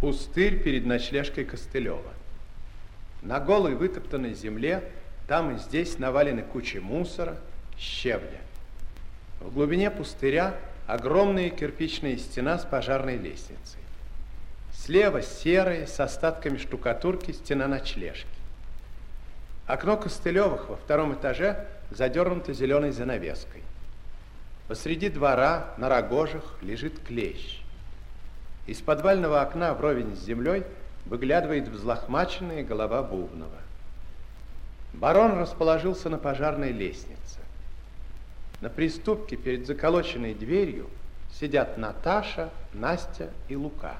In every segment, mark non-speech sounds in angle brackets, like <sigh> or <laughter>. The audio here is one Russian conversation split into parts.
Пустырь перед ночлежкой Костылева. На голой вытоптанной земле там и здесь навалены кучи мусора, щебня. В глубине пустыря огромная кирпичная стена с пожарной лестницей. Слева серая, с остатками штукатурки, стена ночлежки. Окно Костылевых во втором этаже задернуто зеленой занавеской. Посреди двора на рогожах лежит клещ. Из подвального окна вровень с землей выглядывает взлохмаченная голова Бубнова. Барон расположился на пожарной лестнице. На приступке перед заколоченной дверью сидят Наташа, Настя и Лука.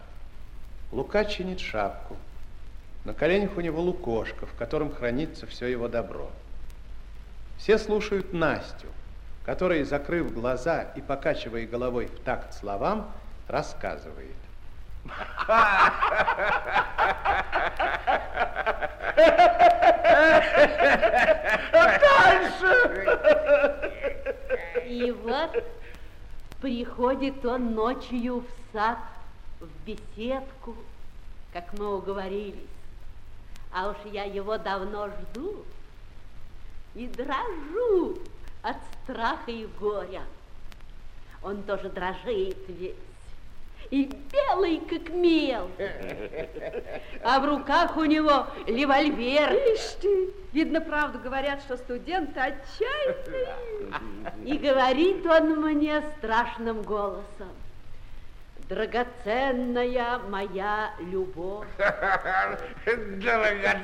Лука чинит шапку. На коленях у него лукошко, в котором хранится все его добро. Все слушают Настю, которая, закрыв глаза и покачивая головой в такт словам, рассказывает. Дальше! И вот приходит он ночью в сад, в беседку, как мы уговорились. А уж я его давно жду и дрожу от страха и горя. Он тоже дрожит весь и белый, как мел. А в руках у него револьвер. Ишь ты, видно, правду говорят, что студенты отчаянные. И говорит он мне страшным голосом. Драгоценная моя любовь. Драгоценная.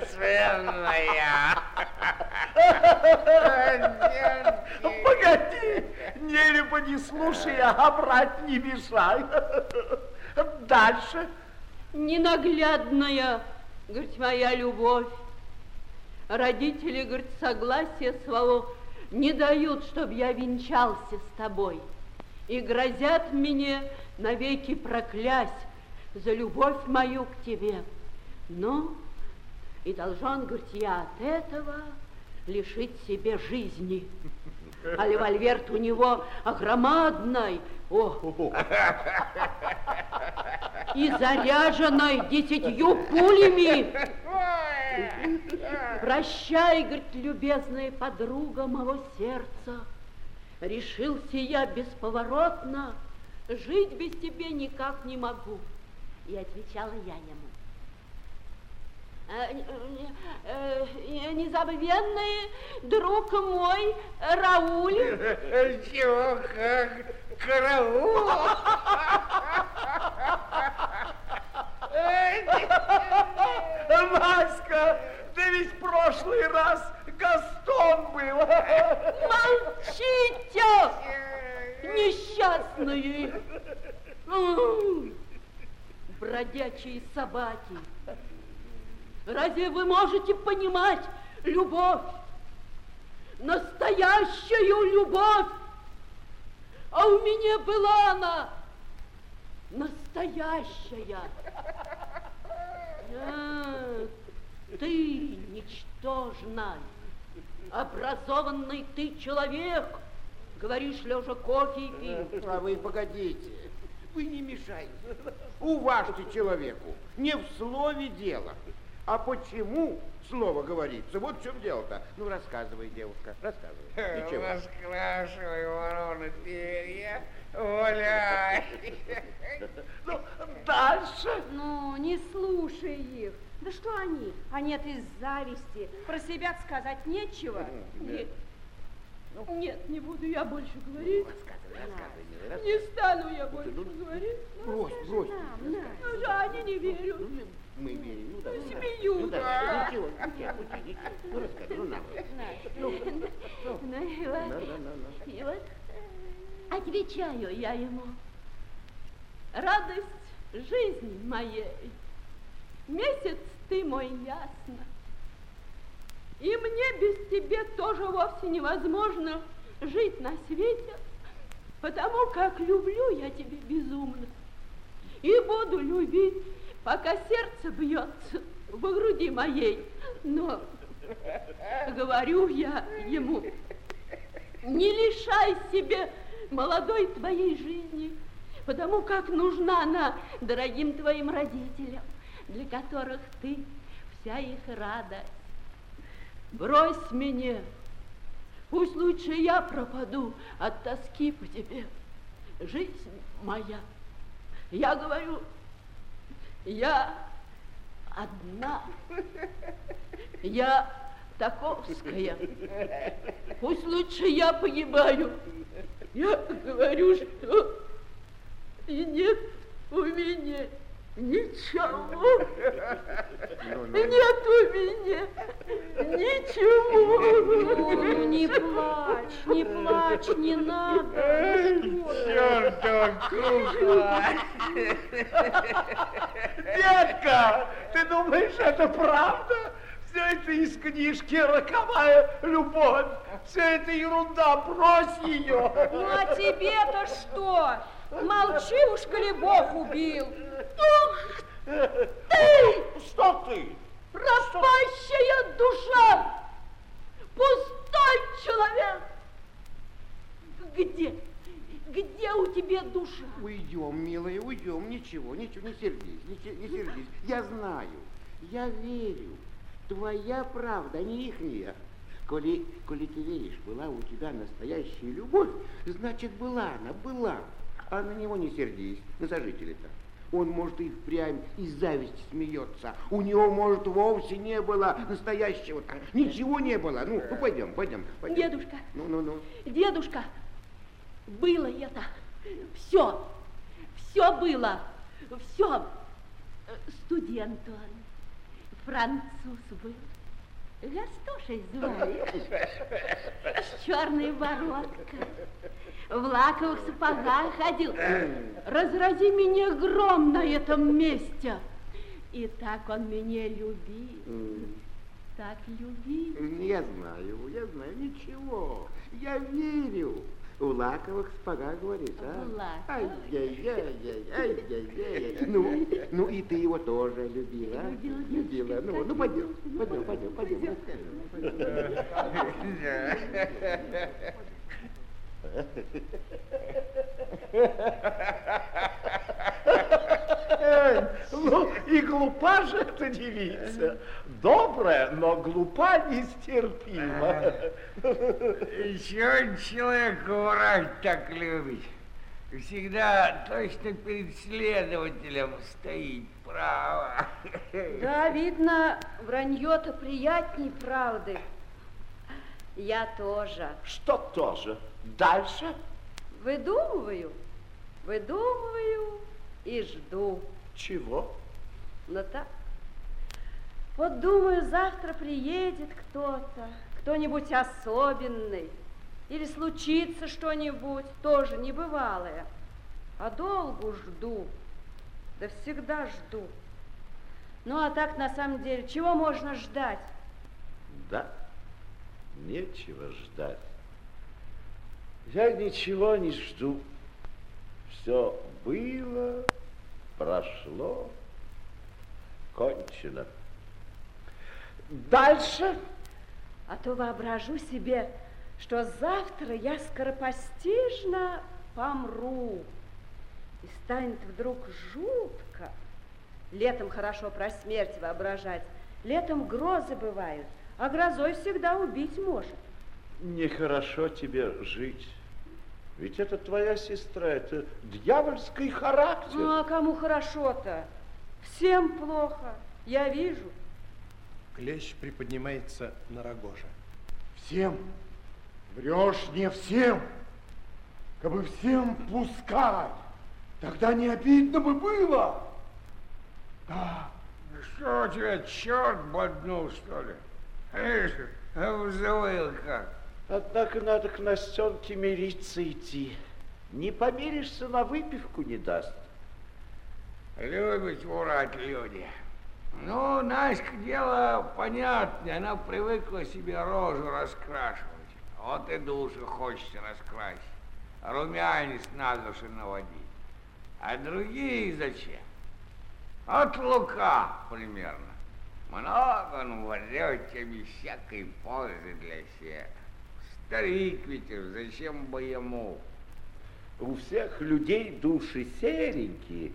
Погоди, нелепо не слушай, а брать не мешай. Дальше. Ненаглядная, говорит, моя любовь. Родители, говорит, согласия своего не дают, чтобы я венчался с тобой. И грозят мне навеки проклясть за любовь мою к тебе. Но и должен, говорит, я от этого лишить себе жизни. А револьвер у него громадный, о, и заряженной десятью пулями. Прощай, говорит, любезная подруга моего сердца. Решился я бесповоротно, жить без тебя никак не могу. И отвечала я ему. Э, э, э, незабвенный друг мой Рауль. Чего, как караул? Васька, да ведь раз Гастон был. <laughs> Молчите, несчастные, бродячие собаки. Разве вы можете понимать любовь? Настоящую любовь. А у меня была она настоящая. А, ты ничтожный, образованный ты человек, говоришь, лежа кофе и пить. А вы погодите, вы не мешайте. Уважьте человеку, не в слове дело. А почему слово говорится? Вот в чем дело-то. Ну, рассказывай, девушка, рассказывай. Ничего. Раскрашивай вороны перья, гуляй. Ну, дальше. Ну, не слушай их. Да что они? Они это из зависти. Про себя сказать нечего. Нет. Нет, не буду я больше говорить. Рассказывай, рассказывай, милый, рассказывай. Не стану я больше говорить. Брось, брось. Ну, же они не верят. Мы верим, ну давай. Смеются. Ну давай, ничего, ничего, ничего. Ну рассказывай, ну на. Ну, ну, Ну и вот, на, на, на. и вот отвечаю я ему. Радость жизни моей, месяц ты мой ясно. И мне без тебя тоже вовсе невозможно жить на свете, потому как люблю я тебя безумно. И буду любить, пока сердце бьется в груди моей. Но говорю я ему, не лишай себе молодой твоей жизни, потому как нужна она дорогим твоим родителям, для которых ты вся их радость. Брось меня, пусть лучше я пропаду от тоски по тебе. Жизнь моя, я говорю, я одна. Я таковская. Пусть лучше я погибаю. Я говорю, что и нет у меня ничего. Нет у меня ничего. Ну, не плачь, не плачь, не надо. Чертова кукла! Детка, ты думаешь, это правда? Все это из книжки «Роковая любовь». Все это ерунда, брось ее. Ну, а тебе-то что? Молчи уж, коли Бог убил. Что ты? Пропащая душа! Пустой человек! Где? Где у тебя душа? Уйдем, милая, уйдем. Ничего, ничего, не сердись, не, не сердись. Я знаю, я верю. Твоя правда, не ихняя. Коли, коли ты веришь, была у тебя настоящая любовь, значит, была она, была. А на него не сердись, на сожителя-то. Он, может, и впрямь из зависти смеется. У него, может, вовсе не было настоящего-то. Ничего не было. Ну, ну пойдем, пойдем, пойдем. Дедушка, Ну, ну, ну. дедушка, было это. Все, все было. Все. Студент он, француз был. Гастошей звали. С черной бородкой. В лаковых сапогах ходил. Разрази меня гром на этом месте. И так он меня любил. Так любил. Я знаю, я знаю, ничего. Я верю. В лаковых сапогах, говорит, а? В лаковых. Ай-яй-яй, ай-яй-яй. Ну, ну и ты его тоже любила, а? Любила, Любила. Ну, ну пойдем, пойдем, пойдем, пойдем. <laughs> Ну, и глупа же эта девица. Добрая, но глупа нестерпимо. Еще человек врать так любит. Всегда точно перед следователем стоит право. Да, видно, вранье-то приятней правды. Я тоже. Что тоже? Дальше? Выдумываю, выдумываю и жду. Чего? Но так. Вот думаю, завтра приедет кто-то, кто-нибудь особенный. Или случится что-нибудь, тоже небывалое. А долгу жду, да всегда жду. Ну а так на самом деле, чего можно ждать? Да, нечего ждать. Я ничего не жду. Все было, прошло, кончено. Дальше? А то воображу себе, что завтра я скоропостижно помру. И станет вдруг жутко. Летом хорошо про смерть воображать. Летом грозы бывают, а грозой всегда убить может. Нехорошо тебе жить. Ведь это твоя сестра, это дьявольский характер. Ну, а кому хорошо-то? Всем плохо, я вижу. Клещ приподнимается на рогоже. Всем. Врешь не всем. Кабы всем пускай, тогда не обидно бы было. Да, Что у тебя, черт боднул, что ли? Ишь, взвыл как. Однако надо к Настенке мириться идти. Не помиришься, на выпивку не даст. Любят врать люди. Ну, Наська дело понятное, она привыкла себе рожу раскрашивать. Вот и душу хочется раскрасить. Румянец на душу наводить. А другие зачем? От лука примерно. Много он врете без всякой пользы для всех. Старик ведь, зачем бы ему? У всех людей души серенькие,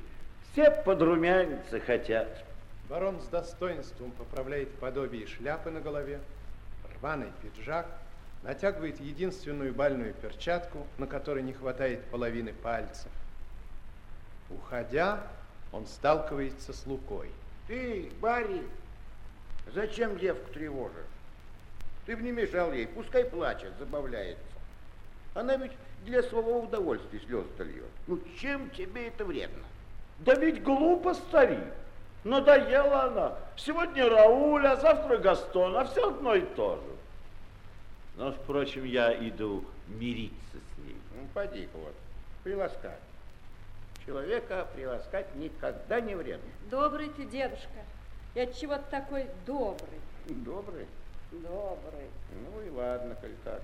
все подрумяниться хотят. Барон с достоинством поправляет подобие шляпы на голове, рваный пиджак, натягивает единственную бальную перчатку, на которой не хватает половины пальцев. Уходя, он сталкивается с Лукой. Ты, Барри, зачем девку тревожишь? Ты бы не мешал ей, пускай плачет, забавляется. Она ведь для своего удовольствия слезы-то льет. Ну, чем тебе это вредно? Да ведь глупо, старик. Надоела она. Сегодня Рауль, а завтра Гастон, а все одно и то же. Но, впрочем, я иду мириться с ней. Ну, поди-ка вот, приласкай. Человека приласкать никогда не вредно. Добрый ты, дедушка. И от чего ты такой добрый? Добрый? Добрый. Ну и ладно, коль так.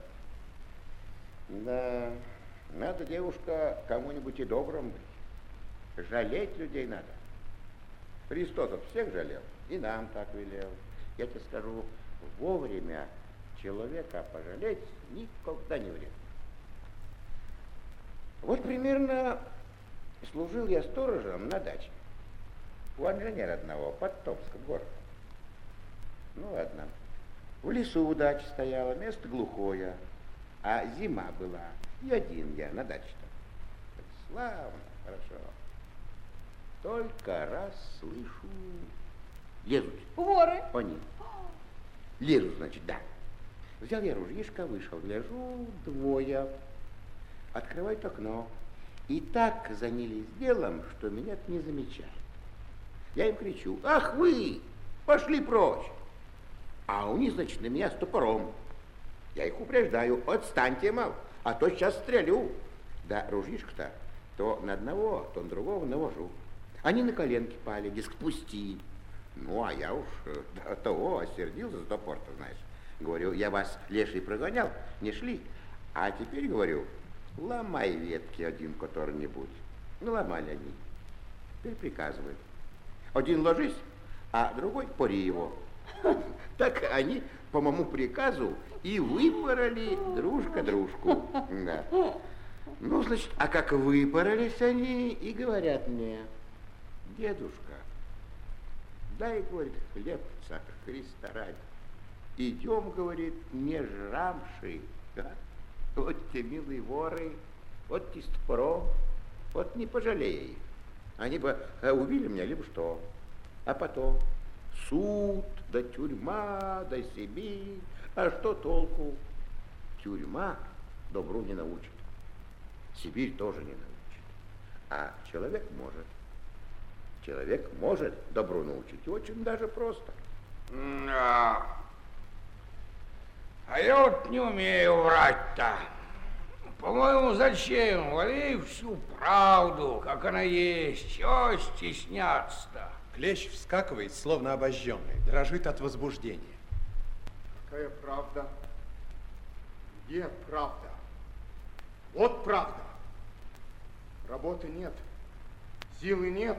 Да, надо, девушка, кому-нибудь и добрым быть. Жалеть людей надо. Христос всех жалел, и нам так велел. Я тебе скажу, вовремя человека пожалеть никогда не вредно. Вот примерно служил я сторожем на даче у инженера одного под Томском городе. Ну ладно. В лесу дача стояла, место глухое, а зима была. И один я на даче-то. Славно, хорошо. Только раз слышу, лезут. Воры? Они. Лезут, значит, да. Взял я ружьишко, вышел, гляжу, двое. Открывают окно. И так занялись делом, что меня не замечают. Я им кричу, ах вы, пошли прочь. А у них, значит, на меня с топором. Я их упреждаю, отстаньте, мал, а то сейчас стрелю. Да ружьишко-то то на одного, то на другого навожу. Они на коленки пали, диск пусти. Ну, а я уж э, до того осердился за топор-то, знаешь. Говорю, я вас леший прогонял, не шли. А теперь, говорю, ломай ветки один который-нибудь. Ну, ломали они. Теперь приказывают. Один ложись, а другой пори его. <laughs> Так они по моему приказу и выпороли дружка дружку. Да. Ну, значит, а как выпоролись они и говорят мне, дедушка, дай, говорит, хлебца Христа ради. Идем, говорит, не жрамши. Да? Вот те милые воры, вот те стопором, вот не пожалея их. Они бы э, убили меня, либо что. А потом суд, да тюрьма, да Сибирь. А что толку? Тюрьма добру не научит. Сибирь тоже не научит. А человек может. Человек может добру научить. Очень даже просто. А я вот не умею врать-то. По-моему, зачем? Говори всю правду, как она есть. Чего стесняться-то? Клещ вскакивает, словно обожженный, дрожит от возбуждения. Какая правда? Где правда? Вот правда. Работы нет, силы нет.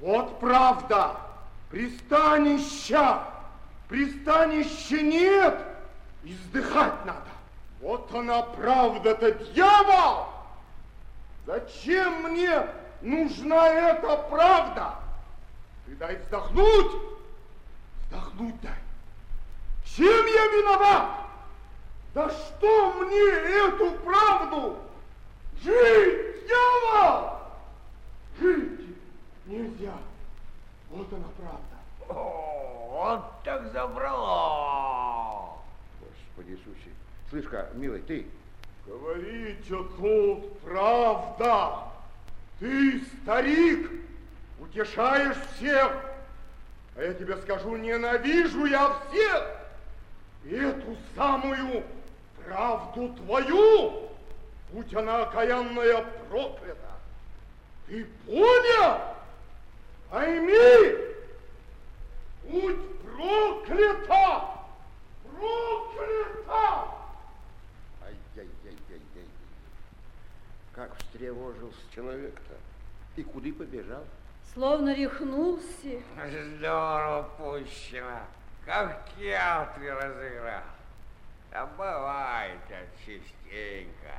Вот правда. Пристанища. Пристанища нет. Издыхать надо. Вот она правда-то, дьявол! Зачем мне нужна эта правда? Ты дай вздохнуть, вздохнуть дай. Чем я виноват? Да что мне эту правду? Жить, дьявол! Жить нельзя. Вот она правда. О, вот так забрало. Господи Иисусе. Слышь-ка, милый, ты, Говорите тут правда. Ты, старик, утешаешь всех. А я тебе скажу, ненавижу я всех. И эту самую правду твою, будь она окаянная проклята. Ты понял? Пойми, будь проклята, проклята! Ай-яй-яй-яй-яй. Как встревожился человек-то. И куда побежал? Словно рехнулся. Здорово пущено. Как в театре разыграл. Да бывает это частенько.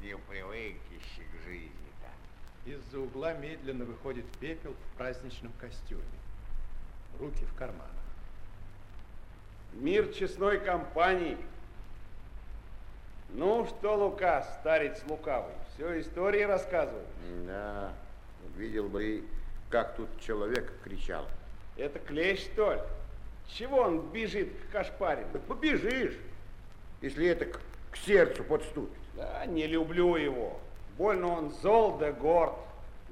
не привык еще к жизни-то. Из-за угла медленно выходит пепел в праздничном костюме. Руки в карманах. Мир честной компании. Ну что, Лука, старец лукавый, все истории рассказывает. Да, видел бы, как тут человек кричал. Это клещ, что ли? Чего он бежит к Кашпарину? Побежишь, если это к, к сердцу подступит. Да, не люблю его. Больно он зол да горд.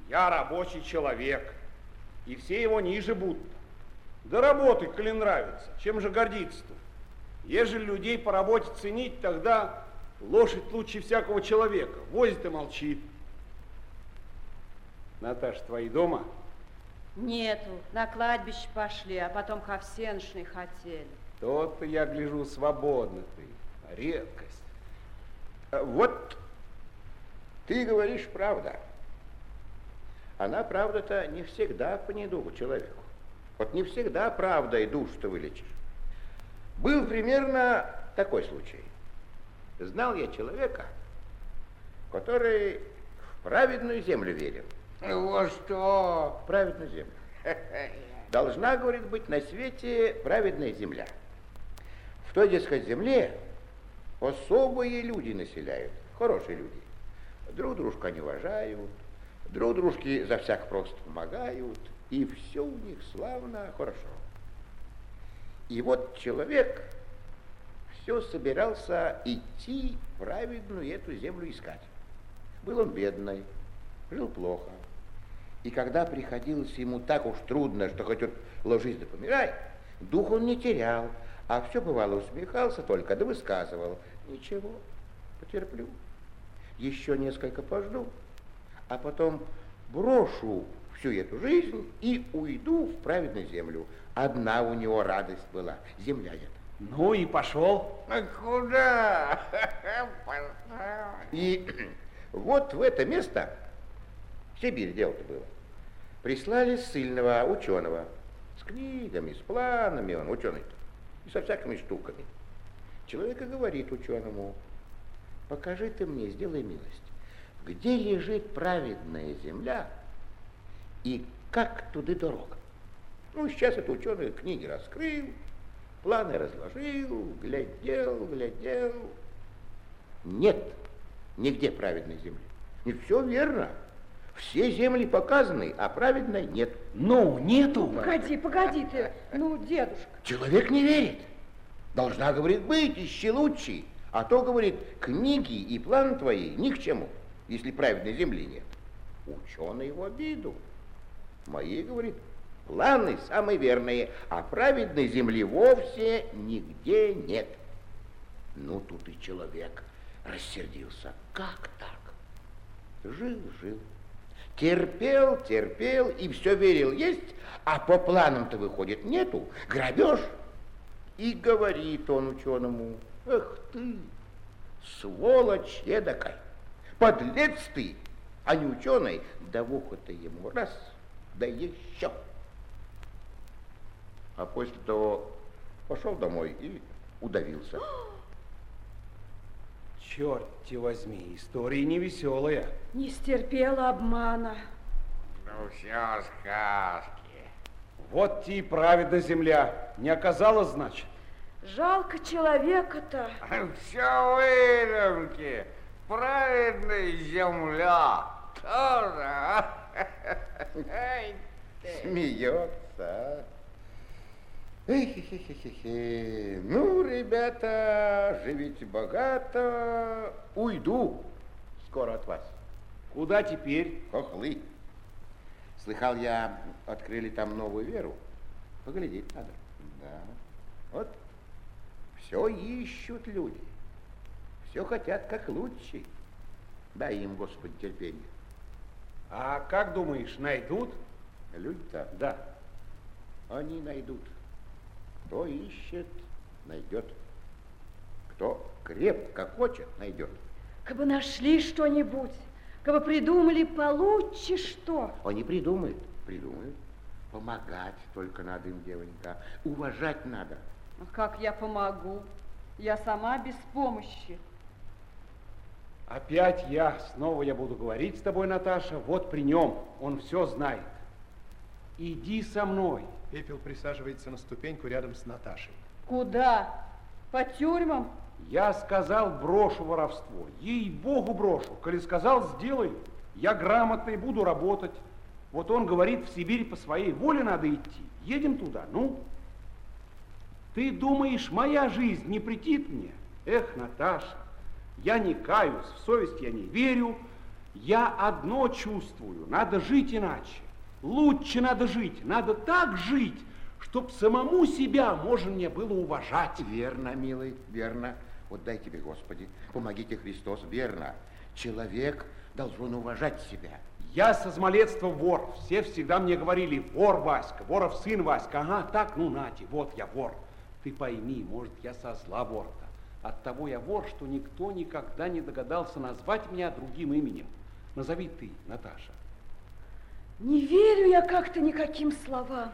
Я рабочий человек. И все его ниже будут. Да работай, коли нравится. Чем же гордиться-то? Ежели людей по работе ценить, тогда лошадь лучше всякого человека. Возит и молчит. Наташа, твои дома? Нету, на кладбище пошли, а потом ко всеночной хотели. Тот-то я гляжу свободно ты. Редкость. А Вот ты говоришь правда. Она, правда-то, не всегда по недугу человеку. Вот не всегда правда и душу-то вылечишь. Был примерно такой случай. Знал я человека, который в праведную землю верил. Во что? В праведную землю. <laughs> Должна, говорит, быть на свете праведная земля. В той, дескать, земле особые люди населяют, хорошие люди. Друг дружку они уважают, друг дружке за всяк просто помогают, и все у них славно, хорошо. И вот человек все собирался идти праведную эту землю искать. Был он бедный, жил плохо. И когда приходилось ему так уж трудно, что хоть вот ложись да помирай, дух он не терял, а все бывало усмехался только, да высказывал. Ничего, потерплю. Еще несколько пожду, а потом брошу всю эту жизнь и уйду в праведную землю. Одна у него радость была, земля эта. Ну и пошел. А куда? <laughs> И <clears throat> вот в это место, в Сибирь дело-то было, прислали ссыльного ученого с книгами, с планами, он ученый-то, и со всякими штуками. Человек и говорит ученому, покажи ты мне, сделай милость, где лежит праведная земля и как туда дорога. Ну, сейчас этот ученый книги раскрыл, планы разложил, глядел, глядел. Нет нигде праведной земли. Не все верно. Все земли показаны, а праведной нет. Ну, нету. Погоди, погоди ты, ну, дедушка. Человек не верит. Должна, говорит, быть ищи лучший. А то, говорит, книги и план твои ни к чему, если праведной земли нет. Ученый в обиду. Мои, говорит, планы самые верные, а праведной земли вовсе нигде нет. Ну, тут и человек рассердился. Как так? Жил, жил. Терпел, терпел и все верил есть, а по планам-то выходит нету. Грабеж. И говорит он ученому, эх ты, сволочь эдакой, подлец ты, а не ученый, да в ухо-то ему раз, да еще. А после того пошел домой и удавился. Черт те возьми, история невеселая. Не стерпела обмана. Ну все сказки. Вот те и праведная земля. Не оказалась, значит? Жалко человека-то. Все выдумки. Праведная земля. Тоже, <laughs> а? Смеется, а? Эхе-хе-хе-хе. Ну, ребята, живите богато. Уйду скоро от вас. Куда теперь? Хохлы. Слыхал я, открыли там новую веру. Поглядеть надо. Да. Вот все ищут люди. Все хотят как лучше. Дай им, Господи, терпение. А как думаешь, найдут? Люди-то, Да. они найдут. Кто ищет, найдет. Кто крепко хочет, найдет. Кабы нашли что-нибудь, кабы придумали получше что. Они придумают, придумают. Помогать только надо им, девонька. Уважать надо. А Как я помогу? Я сама без помощи. Опять я, снова я буду говорить с тобой, Наташа, вот при нем, он все знает. Иди со мной. Пепел присаживается на ступеньку рядом с Наташей. Куда? По тюрьмам? Я сказал, брошу воровство. Ей-богу брошу. Коли сказал, сделаю. Я грамотный, буду работать. Вот он говорит, в Сибирь по своей воле надо идти. Едем туда, ну. Ты думаешь, моя жизнь не претит мне? Эх, Наташа, я не каюсь, в совесть я не верю. Я одно чувствую, надо жить иначе. Лучше надо жить, надо так жить, чтоб самому себя можно мне было уважать. Верно, милый, верно. Вот дай тебе, Господи, помогите Христос, верно. Человек должен уважать себя. Я со малолетства вор. Все всегда мне говорили, вор Васька, воров сын Васька. Ага, так, ну нате, вот я вор. Ты пойми, может, я со зла вор-то. От того я вор, что никто никогда не догадался назвать меня другим именем. Назови ты, Наташа. Не верю я как-то никаким словам.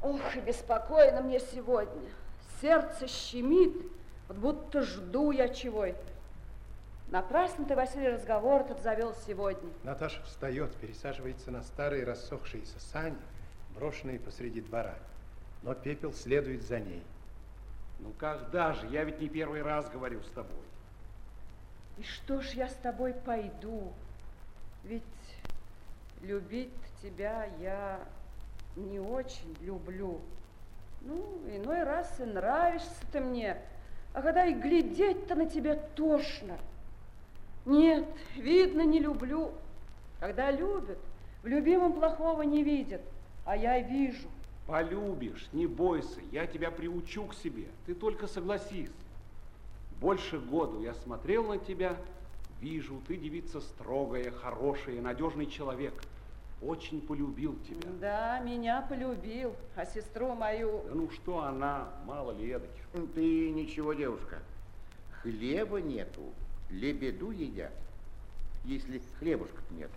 Ох, и беспокойно мне сегодня. Сердце щемит, вот будто жду я чего-то. Напрасно ты, Василий, разговор этот завел сегодня. Наташа встает, пересаживается на старые рассохшиеся сани, брошенные посреди двора. Но пепел следует за ней. Ну когда же? Я ведь не первый раз говорю с тобой. И что ж я с тобой пойду? Ведь любить тебя я не очень люблю. Ну, иной раз и нравишься ты мне, а когда и глядеть-то на тебя тошно. Нет, видно, не люблю. Когда любят, в любимом плохого не видят, а я вижу. Полюбишь, не бойся, я тебя приучу к себе. Ты только согласись. Больше года я смотрел на тебя, вижу, ты девица строгая, хорошая, надежный человек. Очень полюбил тебя. Да, меня полюбил, а сестру мою... Да ну что она, мало ли эдаких. Ты ничего, девушка, хлеба нету, лебеду едят, если хлебушка нет.